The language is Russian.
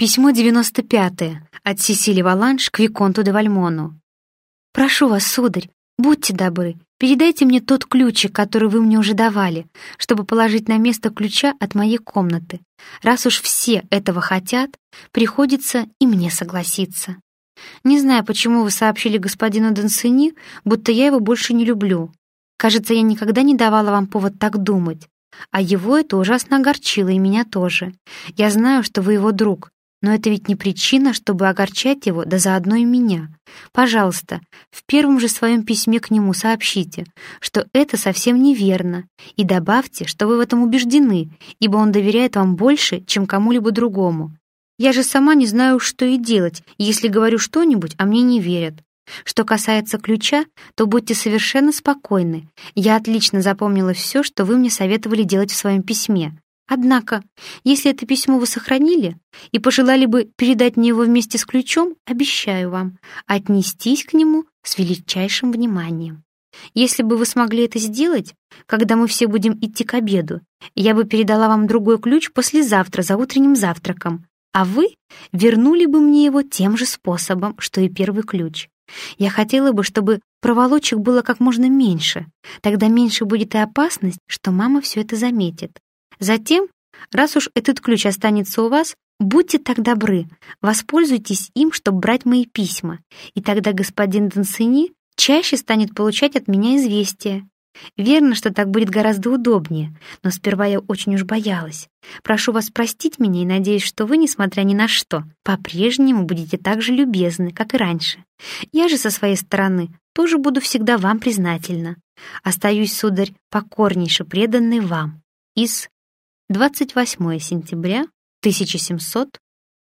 Письмо 95 от Сесили Валанш к Виконту де Вальмону. «Прошу вас, сударь, будьте добры, передайте мне тот ключик, который вы мне уже давали, чтобы положить на место ключа от моей комнаты. Раз уж все этого хотят, приходится и мне согласиться. Не знаю, почему вы сообщили господину Дансини, будто я его больше не люблю. Кажется, я никогда не давала вам повод так думать. А его это ужасно огорчило, и меня тоже. Я знаю, что вы его друг, но это ведь не причина, чтобы огорчать его, да заодно и меня. Пожалуйста, в первом же своем письме к нему сообщите, что это совсем неверно, и добавьте, что вы в этом убеждены, ибо он доверяет вам больше, чем кому-либо другому. Я же сама не знаю, что и делать, если говорю что-нибудь, а мне не верят. Что касается ключа, то будьте совершенно спокойны. Я отлично запомнила все, что вы мне советовали делать в своем письме. Однако, если это письмо вы сохранили и пожелали бы передать мне его вместе с ключом, обещаю вам отнестись к нему с величайшим вниманием. Если бы вы смогли это сделать, когда мы все будем идти к обеду, я бы передала вам другой ключ послезавтра за утренним завтраком, а вы вернули бы мне его тем же способом, что и первый ключ. Я хотела бы, чтобы проволочек было как можно меньше, тогда меньше будет и опасность, что мама все это заметит. Затем, раз уж этот ключ останется у вас, будьте так добры, воспользуйтесь им, чтобы брать мои письма, и тогда господин Дансини чаще станет получать от меня известия. Верно, что так будет гораздо удобнее, но сперва я очень уж боялась. Прошу вас простить меня и надеюсь, что вы, несмотря ни на что, по-прежнему будете так же любезны, как и раньше. Я же со своей стороны тоже буду всегда вам признательна. Остаюсь, сударь, покорнейше преданной вам. Из 28 сентября 1700